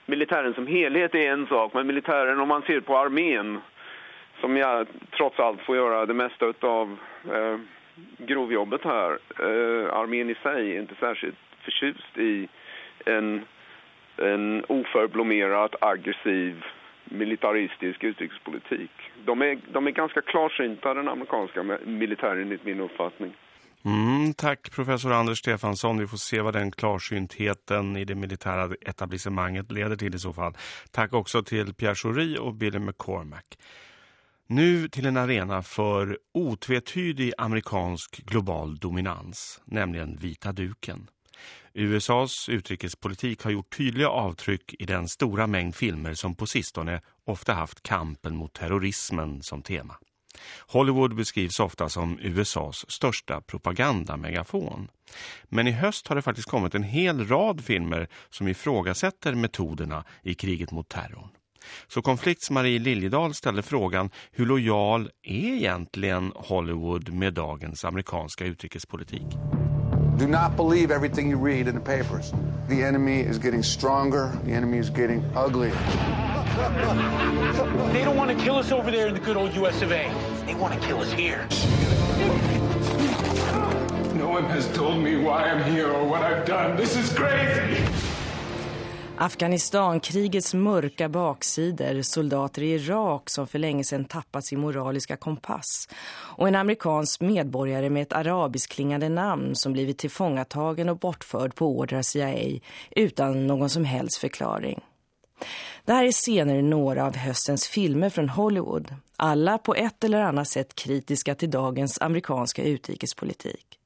militären som helhet är en sak, men militären om man ser på armén som jag trots allt får göra det mesta av eh, grovjobbet här. Eh, armén i sig är inte särskilt förtjust i en, en oförblommerat aggressiv militaristisk utrikespolitik. De är, de är ganska klarsynta den amerikanska militären enligt min uppfattning. Mm, tack professor Anders Stefansson. Vi får se vad den klarsyntheten i det militära etablissemanget leder till i så fall. Tack också till Pierre Schori och Billy McCormack. Nu till en arena för otvetydig amerikansk global dominans, nämligen vita duken. USAs utrikespolitik har gjort tydliga avtryck i den stora mängd filmer som på sistone ofta haft kampen mot terrorismen som tema. Hollywood beskrivs ofta som USAs största propagandamegafon. Men i höst har det faktiskt kommit en hel rad filmer som ifrågasätter metoderna i kriget mot terrorn. Så konflikts Marie Liljedahl ställer frågan hur lojal är egentligen Hollywood med dagens amerikanska utrikespolitik? Do not believe everything you read in the papers. The enemy is getting stronger. The enemy is getting uglier. They don't want to kill us over there in the good old US of A. They want to kill us here. No one has told me why I'm here or what I've done. This is crazy. Afghanistankrigets mörka baksidor, soldater i Irak som för länge sedan tappat sin moraliska kompass och en amerikansk medborgare med ett arabisk klingande namn som blivit tillfångatagen och bortförd på order CIA utan någon som helst förklaring. Det här är scener i några av höstens filmer från Hollywood, alla på ett eller annat sätt kritiska till dagens amerikanska utrikespolitik.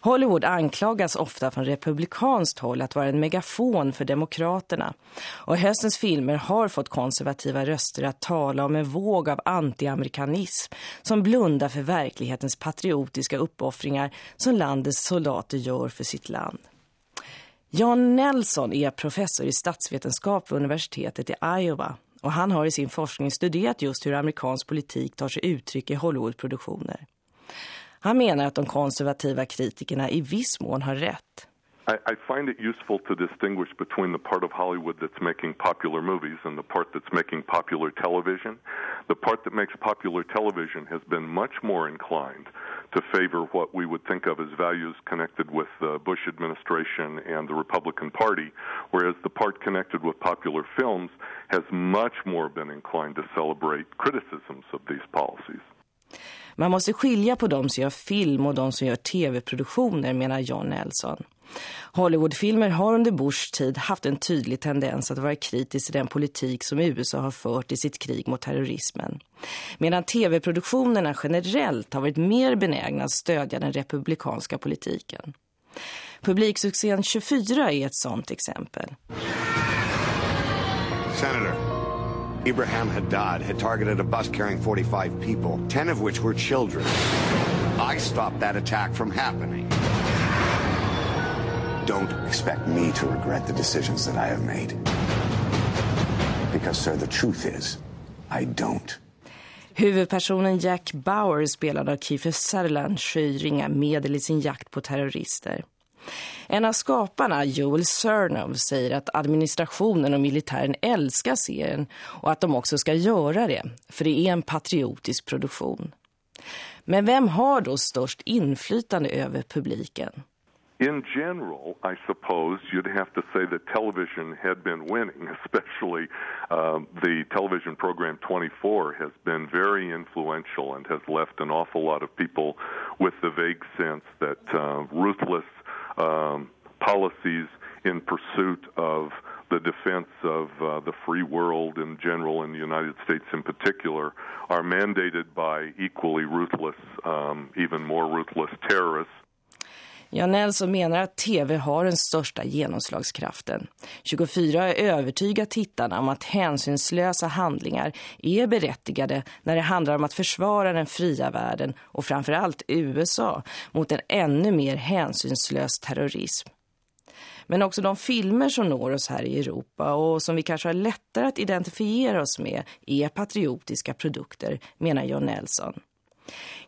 Hollywood anklagas ofta från republikanskt håll att vara en megafon för demokraterna. Och höstens filmer har fått konservativa röster att tala om en våg av antiamerikanism som blundar för verklighetens patriotiska uppoffringar som landets soldater gör för sitt land. Jan Nelson är professor i statsvetenskap vid universitetet i Iowa och han har i sin forskning studerat just hur amerikansk politik tar sig uttryck i Hollywoodproduktioner. Han menar att de konservativa kritikerna i viss mån har rätt. I, I, find it useful to distinguish between the part of Hollywood that's making popular movies and the part that's making popular television. The part that makes popular television has been much more inclined to favor what we would think of as values connected with the Bush administration and the Republican Party, whereas the part connected with popular films has much more been inclined to celebrate criticisms of these policies. Man måste skilja på de som gör film och de som gör tv-produktioner, menar John Nelson. Hollywoodfilmer har under Bushs tid haft en tydlig tendens att vara kritisk till den politik som USA har fört i sitt krig mot terrorismen. Medan tv-produktionerna generellt har varit mer benägna att stödja den republikanska politiken. Publiksuccén 24 är ett sånt exempel. Senator, Ibrahim Haddad had targeted a bus carrying 45 people, 10 of which were children. I stopped that attack from happening. Don't expect me to regret the decisions that I have made. Because, sir, the truth is, I don't. Huvudpersonen Jack Bauer spelad av Kiefer Sutherland skyr inga medel i sin jakt på terrorister. En av skaparna, Joel Cernov, säger att administrationen och militären älskar serien och att de också ska göra det, för det är en patriotisk produktion. Men vem har då störst inflytande över publiken? in general, I suppose you'd have to say that television had been winning, especially uh, the television program 24 has been very influential and has left an awful lot of people with the vague sense that uh, ruthless um, policies in pursuit of the defense of uh, the free world in general and the United States in particular are mandated by equally ruthless, um, even more ruthless terrorists Jan Nelson menar att tv har den största genomslagskraften. 24 är övertygat tittarna om att hänsynslösa handlingar är berättigade när det handlar om att försvara den fria världen och framförallt USA mot en ännu mer hänsynslös terrorism. Men också de filmer som når oss här i Europa och som vi kanske har lättare att identifiera oss med är patriotiska produkter, menar John Nelson.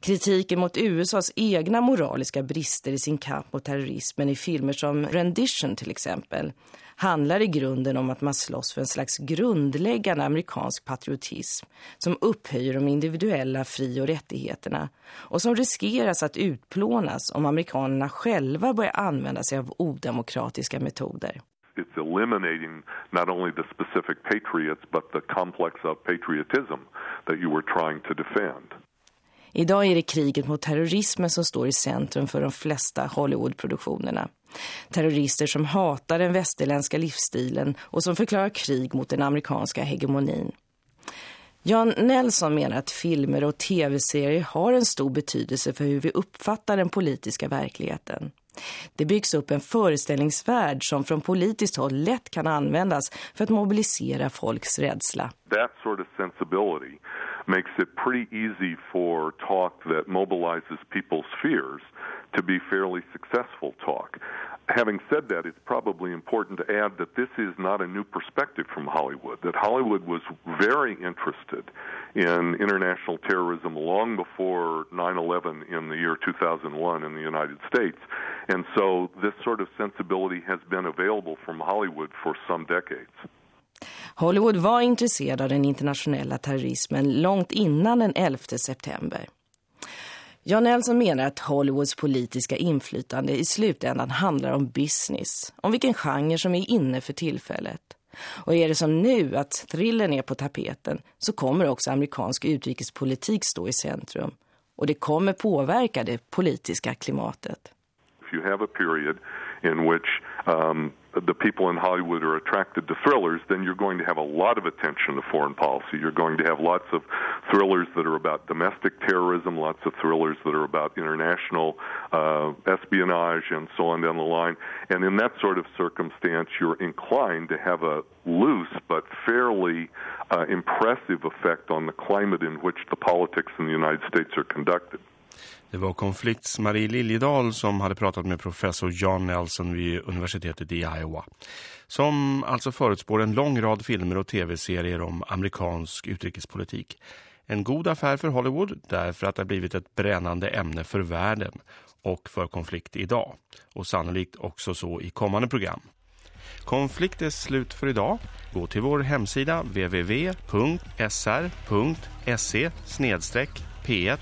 Kritiken mot USAs egna moraliska brister i sin kamp mot terrorismen i filmer som Rendition till exempel handlar i grunden om att man slåss för en slags grundläggande amerikansk patriotism som upphöjer de individuella fri- och rättigheterna och som riskeras att utplånas om amerikanerna själva börjar använda sig av odemokratiska metoder. It's eliminating not only the specific patriots but the complex of patriotism that you were trying to defend. Idag är det kriget mot terrorismen som står i centrum för de flesta Hollywoodproduktionerna. Terrorister som hatar den västerländska livsstilen och som förklarar krig mot den amerikanska hegemonin. Jan Nelson menar att filmer och tv-serier har en stor betydelse för hur vi uppfattar den politiska verkligheten. Det byggs upp en föreställningsvärld som från politiskt håll lätt kan användas för att mobilisera folks rädsla. That sort of sensibility makes it pretty easy for talk that mobilizes people's fears to be fairly successful talk. Having said that, it's probably important to add that this is not a new perspective from Hollywood, that Hollywood was very interested in international terrorism long before 9 11 in the year 2001 in the United States. And so this sort of sensibility has been available from Hollywood for some decades. Hollywood var intresserad av den internationella terrorismen långt innan den 11 september. Jan Nelson menar att Hollywoods politiska inflytande i slutändan handlar om business, om vilken genre som är inne för tillfället. Och är det som nu att thrillen är på tapeten så kommer också amerikansk utrikespolitik stå i centrum. Och det kommer påverka det politiska klimatet. If you have a period in which um, the people in Hollywood are attracted to thrillers, then you're going to have a lot of attention to foreign policy. You're going to have lots of thrillers that are about domestic terrorism, lots of thrillers that are about international uh, espionage, and so on down the line. And in that sort of circumstance, you're inclined to have a loose but fairly uh, impressive effect on the climate in which the politics in the United States are conducted. Det var konflikts Marie Liljedahl som hade pratat med professor John Nelson vid universitetet i Iowa. Som alltså förutspår en lång rad filmer och tv-serier om amerikansk utrikespolitik. En god affär för Hollywood därför att det har blivit ett brännande ämne för världen och för konflikt idag. Och sannolikt också så i kommande program. Konflikt är slut för idag. Gå till vår hemsida www.sr.se p1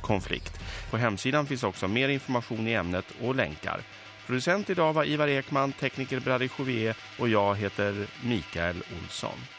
konflikt. På hemsidan finns också mer information i ämnet och länkar. Producent idag var Ivar Ekman, tekniker Brady Jouvier. och jag heter Mikael Olsson.